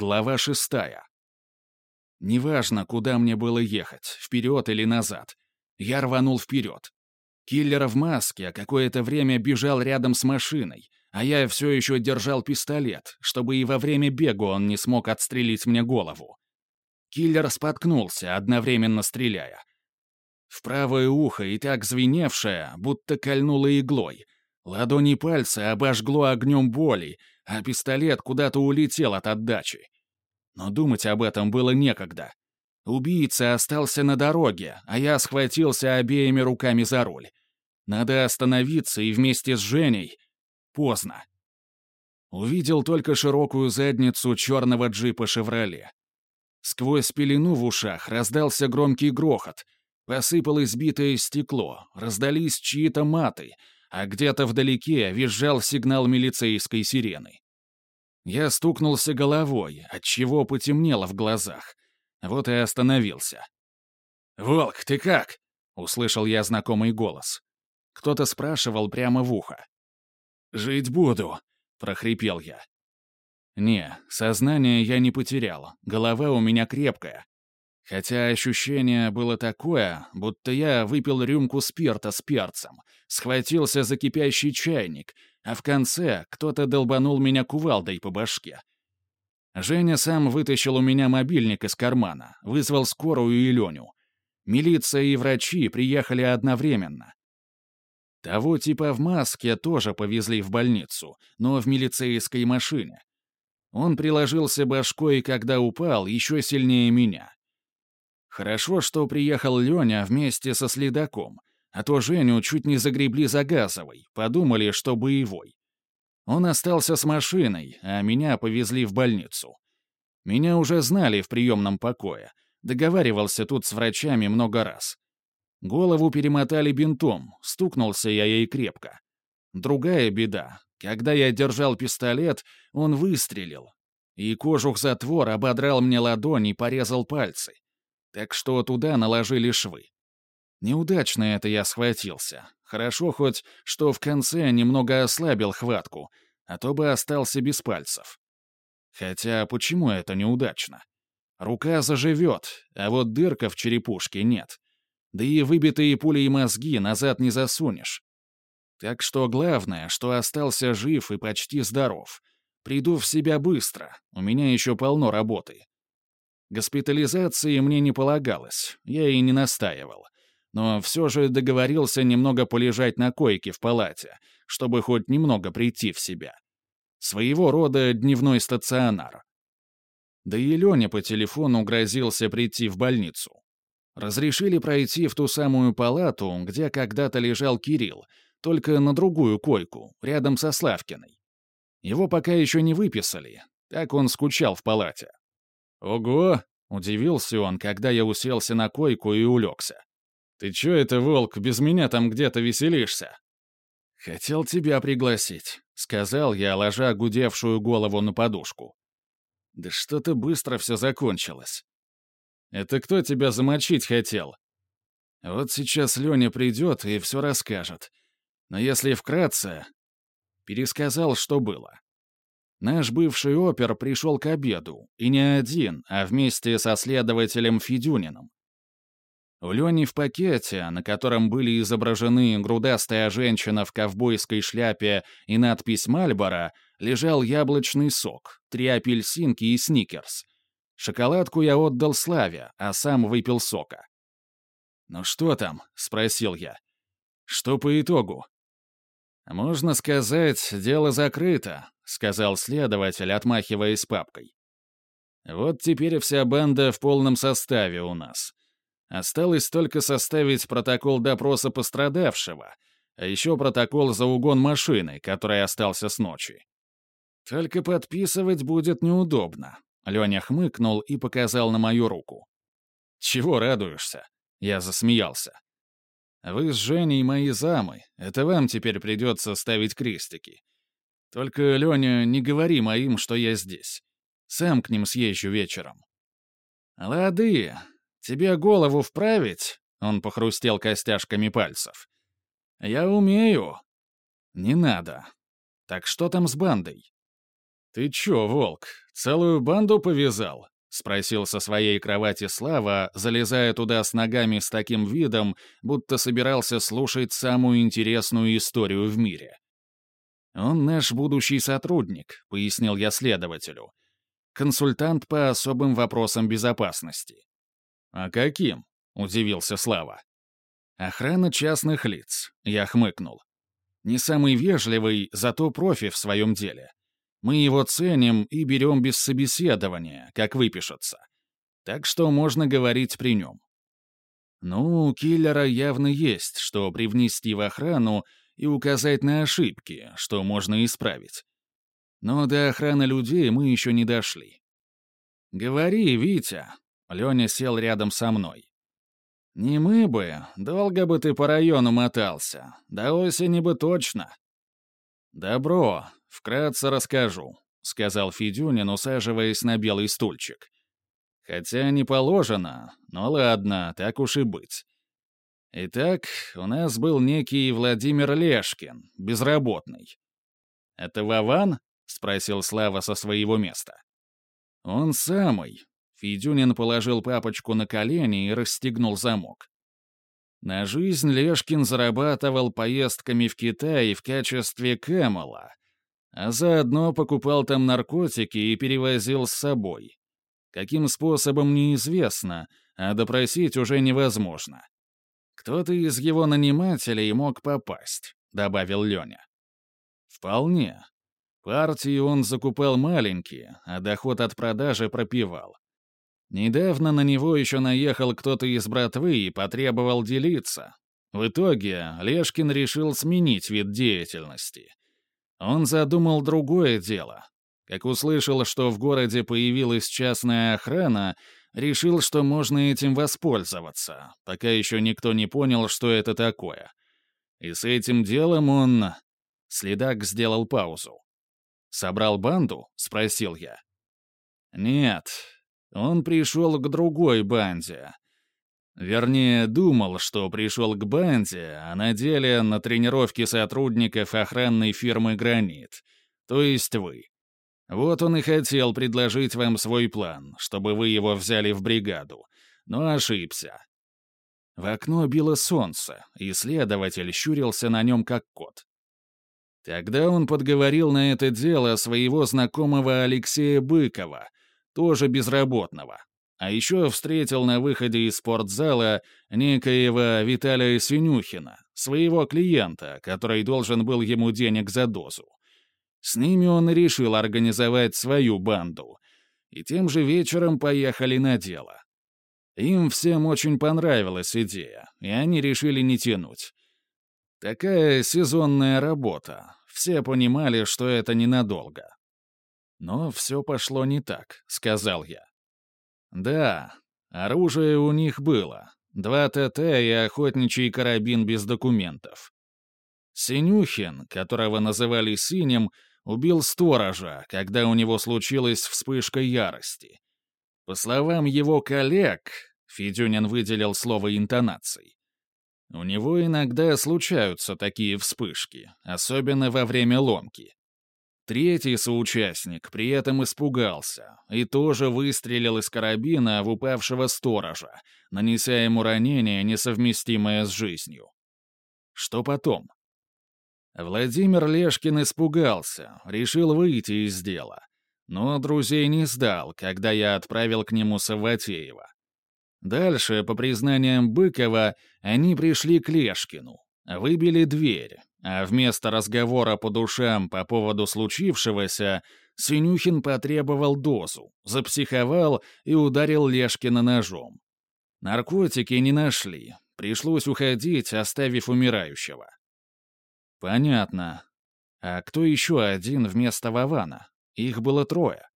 Глава шестая. Неважно, куда мне было ехать, вперед или назад. Я рванул вперед. Киллер в маске какое-то время бежал рядом с машиной, а я все еще держал пистолет, чтобы и во время бега он не смог отстрелить мне голову. Киллер споткнулся, одновременно стреляя. В правое ухо и так звеневшее, будто кольнуло иглой. Ладони пальца обожгло огнем боли, а пистолет куда-то улетел от отдачи. Но думать об этом было некогда. Убийца остался на дороге, а я схватился обеими руками за руль. Надо остановиться и вместе с Женей... Поздно. Увидел только широкую задницу черного джипа «Шевроле». Сквозь пелену в ушах раздался громкий грохот. Посыпалось битое стекло, раздались чьи-то маты, а где-то вдалеке визжал сигнал милицейской сирены. Я стукнулся головой, отчего потемнело в глазах. Вот и остановился. «Волк, ты как?» — услышал я знакомый голос. Кто-то спрашивал прямо в ухо. «Жить буду», — прохрипел я. Не, сознание я не потерял, голова у меня крепкая. Хотя ощущение было такое, будто я выпил рюмку спирта с перцем, схватился за кипящий чайник, а в конце кто-то долбанул меня кувалдой по башке. Женя сам вытащил у меня мобильник из кармана, вызвал скорую и Леню. Милиция и врачи приехали одновременно. Того типа в маске тоже повезли в больницу, но в милицейской машине. Он приложился башкой, когда упал, еще сильнее меня. Хорошо, что приехал Леня вместе со следаком, а то Женю чуть не загребли за газовой, подумали, что боевой. Он остался с машиной, а меня повезли в больницу. Меня уже знали в приемном покое. Договаривался тут с врачами много раз. Голову перемотали бинтом, стукнулся я ей крепко. Другая беда. Когда я держал пистолет, он выстрелил. И кожух затвор ободрал мне ладони и порезал пальцы. Так что туда наложили швы. Неудачно это я схватился. Хорошо хоть, что в конце немного ослабил хватку, а то бы остался без пальцев. Хотя почему это неудачно? Рука заживет, а вот дырка в черепушке нет. Да и выбитые пулей мозги назад не засунешь. Так что главное, что остался жив и почти здоров. Приду в себя быстро, у меня еще полно работы. Госпитализации мне не полагалось, я и не настаивал. Но все же договорился немного полежать на койке в палате, чтобы хоть немного прийти в себя. Своего рода дневной стационар. Да и Леня по телефону грозился прийти в больницу. Разрешили пройти в ту самую палату, где когда-то лежал Кирилл, только на другую койку, рядом со Славкиной. Его пока еще не выписали, так он скучал в палате. «Ого!» — удивился он, когда я уселся на койку и улегся. «Ты чё это, волк, без меня там где-то веселишься?» «Хотел тебя пригласить», — сказал я, ложа гудевшую голову на подушку. «Да что-то быстро все закончилось». «Это кто тебя замочить хотел?» «Вот сейчас Леня придет и все расскажет. Но если вкратце...» Пересказал, что было. Наш бывший опер пришел к обеду, и не один, а вместе со следователем Федюниным. У Лени в пакете, на котором были изображены грудастая женщина в ковбойской шляпе и надпись «Мальборо», лежал яблочный сок, три апельсинки и сникерс. Шоколадку я отдал Славе, а сам выпил сока. «Ну что там?» — спросил я. «Что по итогу?» «Можно сказать, дело закрыто», — сказал следователь, отмахиваясь папкой. «Вот теперь вся банда в полном составе у нас. Осталось только составить протокол допроса пострадавшего, а еще протокол за угон машины, который остался с ночи. Только подписывать будет неудобно». Леня хмыкнул и показал на мою руку. «Чего радуешься?» Я засмеялся. Вы с Женей мои замы. Это вам теперь придется ставить крестики. Только, Леня, не говори моим, что я здесь. Сам к ним съезжу вечером». «Лады, тебе голову вправить?» Он похрустел костяшками пальцев. «Я умею». «Не надо. Так что там с бандой?» «Ты чё, волк, целую банду повязал?» — спросил со своей кровати Слава, залезая туда с ногами с таким видом, будто собирался слушать самую интересную историю в мире. «Он наш будущий сотрудник», — пояснил я следователю. «Консультант по особым вопросам безопасности». «А каким?» — удивился Слава. «Охрана частных лиц», — я хмыкнул. «Не самый вежливый, зато профи в своем деле. Мы его ценим и берем без собеседования, как выпишется. Так что можно говорить при нем». «Ну, у киллера явно есть, что привнести в охрану и указать на ошибки, что можно исправить. Но до охраны людей мы еще не дошли. «Говори, Витя!» — Леня сел рядом со мной. «Не мы бы, долго бы ты по району мотался, до осени бы точно». «Добро, вкратце расскажу», — сказал Федюнин, усаживаясь на белый стульчик. «Хотя не положено, но ладно, так уж и быть. Итак, у нас был некий Владимир Лешкин, безработный. «Это Вован?» — спросил Слава со своего места. «Он самый». Федюнин положил папочку на колени и расстегнул замок. На жизнь Лешкин зарабатывал поездками в Китай в качестве кэмела, а заодно покупал там наркотики и перевозил с собой. Каким способом неизвестно, а допросить уже невозможно. «Кто-то из его нанимателей мог попасть», — добавил Леня. «Вполне. Партии он закупал маленькие, а доход от продажи пропивал. Недавно на него еще наехал кто-то из братвы и потребовал делиться. В итоге Лешкин решил сменить вид деятельности. Он задумал другое дело. Как услышал, что в городе появилась частная охрана, решил, что можно этим воспользоваться, пока еще никто не понял, что это такое. И с этим делом он... Следак сделал паузу. «Собрал банду?» — спросил я. «Нет, он пришел к другой банде. Вернее, думал, что пришел к банде, а на деле на тренировке сотрудников охранной фирмы «Гранит», то есть вы. Вот он и хотел предложить вам свой план, чтобы вы его взяли в бригаду, но ошибся. В окно било солнце, и следователь щурился на нем как кот. Тогда он подговорил на это дело своего знакомого Алексея Быкова, тоже безработного, а еще встретил на выходе из спортзала некоего Виталия Синюхина, своего клиента, который должен был ему денег за дозу. С ними он решил организовать свою банду. И тем же вечером поехали на дело. Им всем очень понравилась идея, и они решили не тянуть. Такая сезонная работа. Все понимали, что это ненадолго. Но все пошло не так, сказал я. Да, оружие у них было. Два ТТ и охотничий карабин без документов. Синюхин, которого называли Синим, убил сторожа, когда у него случилась вспышка ярости. По словам его коллег, Федюнин выделил слово интонацией, у него иногда случаются такие вспышки, особенно во время ломки. Третий соучастник при этом испугался и тоже выстрелил из карабина в упавшего сторожа, нанеся ему ранение, несовместимое с жизнью. Что потом? Владимир Лешкин испугался, решил выйти из дела. Но друзей не сдал, когда я отправил к нему Саватеева. Дальше, по признаниям Быкова, они пришли к Лешкину, выбили дверь, а вместо разговора по душам по поводу случившегося Синюхин потребовал дозу, запсиховал и ударил Лешкина ножом. Наркотики не нашли, пришлось уходить, оставив умирающего. Понятно. А кто еще один вместо Вована? Их было трое.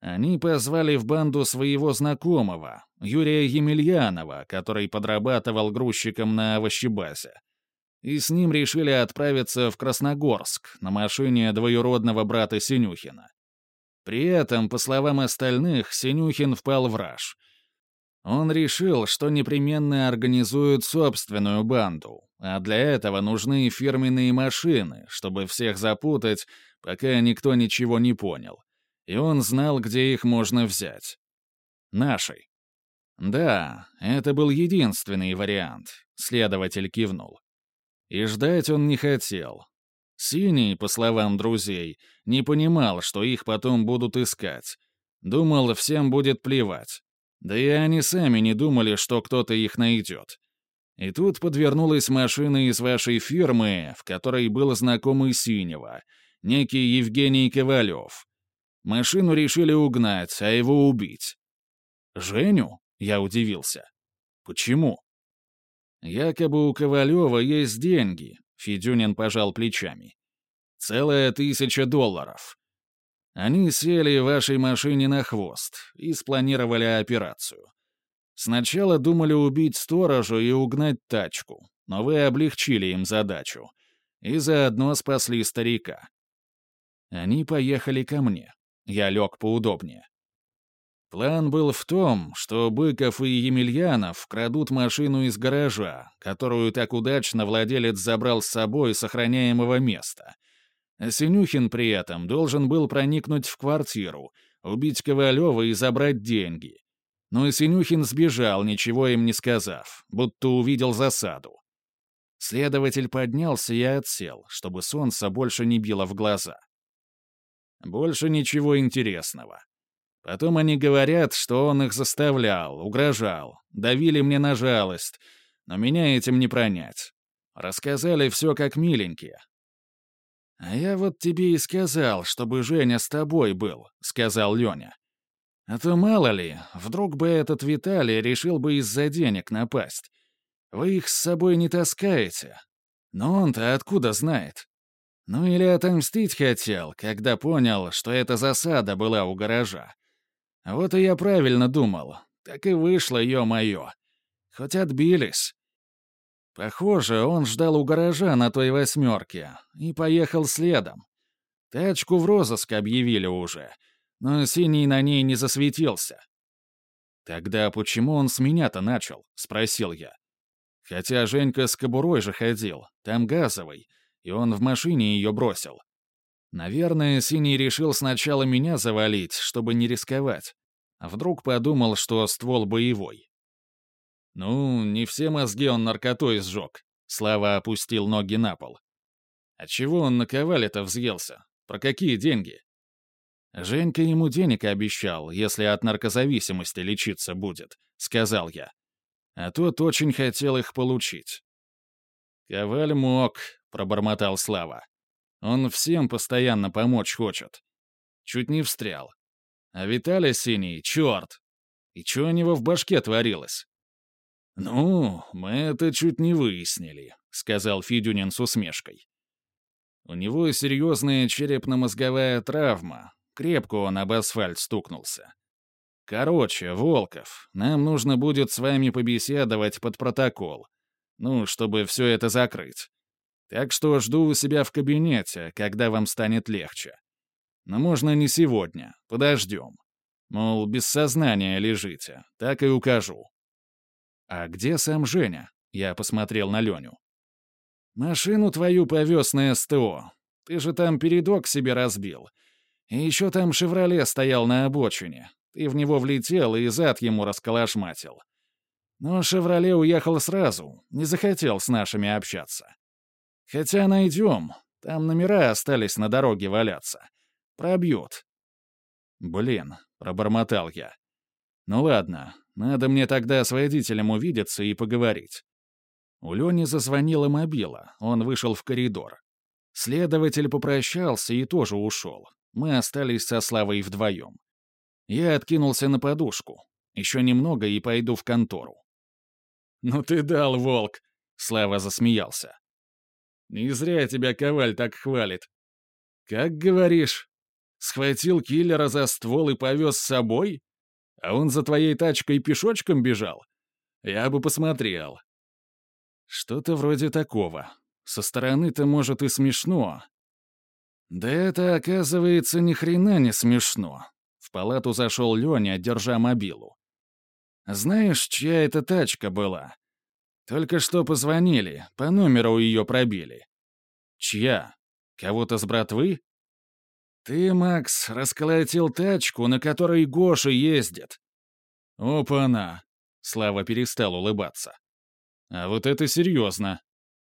Они позвали в банду своего знакомого, Юрия Емельянова, который подрабатывал грузчиком на овощебазе. И с ним решили отправиться в Красногорск на машине двоюродного брата Синюхина. При этом, по словам остальных, Синюхин впал в раж. Он решил, что непременно организует собственную банду, а для этого нужны фирменные машины, чтобы всех запутать, пока никто ничего не понял. И он знал, где их можно взять. Нашей. Да, это был единственный вариант, следователь кивнул. И ждать он не хотел. Синий, по словам друзей, не понимал, что их потом будут искать. Думал, всем будет плевать. Да и они сами не думали, что кто-то их найдет. И тут подвернулась машина из вашей фирмы, в которой был знакомый Синего, некий Евгений Ковалев. Машину решили угнать, а его убить. «Женю?» — я удивился. «Почему?» «Якобы у Ковалева есть деньги», — Федюнин пожал плечами. «Целая тысяча долларов. Они сели вашей машине на хвост и спланировали операцию. Сначала думали убить сторожа и угнать тачку, но вы облегчили им задачу и заодно спасли старика. Они поехали ко мне. Я лег поудобнее. План был в том, что Быков и Емельянов крадут машину из гаража, которую так удачно владелец забрал с собой с охраняемого места — Синюхин при этом должен был проникнуть в квартиру, убить Ковалева и забрать деньги. Но Синюхин сбежал, ничего им не сказав, будто увидел засаду. Следователь поднялся и отсел, чтобы солнце больше не било в глаза. Больше ничего интересного. Потом они говорят, что он их заставлял, угрожал, давили мне на жалость, но меня этим не пронять. Рассказали все как миленькие, «А я вот тебе и сказал, чтобы Женя с тобой был», — сказал Леня. «А то мало ли, вдруг бы этот Виталий решил бы из-за денег напасть. Вы их с собой не таскаете. Но он-то откуда знает? Ну или отомстить хотел, когда понял, что эта засада была у гаража. Вот и я правильно думал. Так и вышло, ё-моё. Хоть отбились. Похоже, он ждал у гаража на той восьмерке и поехал следом. Тачку в розыск объявили уже, но синий на ней не засветился. «Тогда почему он с меня-то начал?» — спросил я. Хотя Женька с кобурой же ходил, там газовый, и он в машине ее бросил. Наверное, Синий решил сначала меня завалить, чтобы не рисковать. А вдруг подумал, что ствол боевой. Ну, не все мозги он наркотой сжег. Слава опустил ноги на пол. А чего он на ковале-то взъелся? Про какие деньги? Женька ему денег обещал, если от наркозависимости лечиться будет, сказал я. А тот очень хотел их получить. Коваль мог, пробормотал Слава. Он всем постоянно помочь хочет. Чуть не встрял. А Виталий Синий, черт! И что у него в башке творилось? «Ну, мы это чуть не выяснили», — сказал Федюнин с усмешкой. «У него серьезная черепно-мозговая травма. Крепко он об асфальт стукнулся. Короче, Волков, нам нужно будет с вами побеседовать под протокол. Ну, чтобы все это закрыть. Так что жду у себя в кабинете, когда вам станет легче. Но можно не сегодня, подождем. Мол, без сознания лежите, так и укажу. «А где сам Женя?» Я посмотрел на Леню. «Машину твою повез на СТО. Ты же там передок себе разбил. И еще там «Шевроле» стоял на обочине. Ты в него влетел и зад ему расколошматил. Но «Шевроле» уехал сразу, не захотел с нашими общаться. Хотя найдем, там номера остались на дороге валяться. Пробьют. «Блин», — пробормотал я. «Ну ладно, надо мне тогда с водителем увидеться и поговорить». У Лени зазвонила мобила, он вышел в коридор. Следователь попрощался и тоже ушел. Мы остались со Славой вдвоем. Я откинулся на подушку. Еще немного и пойду в контору. «Ну ты дал, волк!» — Слава засмеялся. «Не зря тебя Коваль так хвалит. Как говоришь, схватил киллера за ствол и повез с собой?» А он за твоей тачкой пешочком бежал? Я бы посмотрел. Что-то вроде такого. Со стороны-то, может, и смешно. Да это, оказывается, ни хрена не смешно. В палату зашел Леня, держа мобилу. Знаешь, чья это тачка была? Только что позвонили, по номеру ее пробили. Чья? Кого-то с братвы? Ты, Макс, расколотил тачку, на которой Гоша ездит. Опа-на. Слава перестал улыбаться. А вот это серьезно.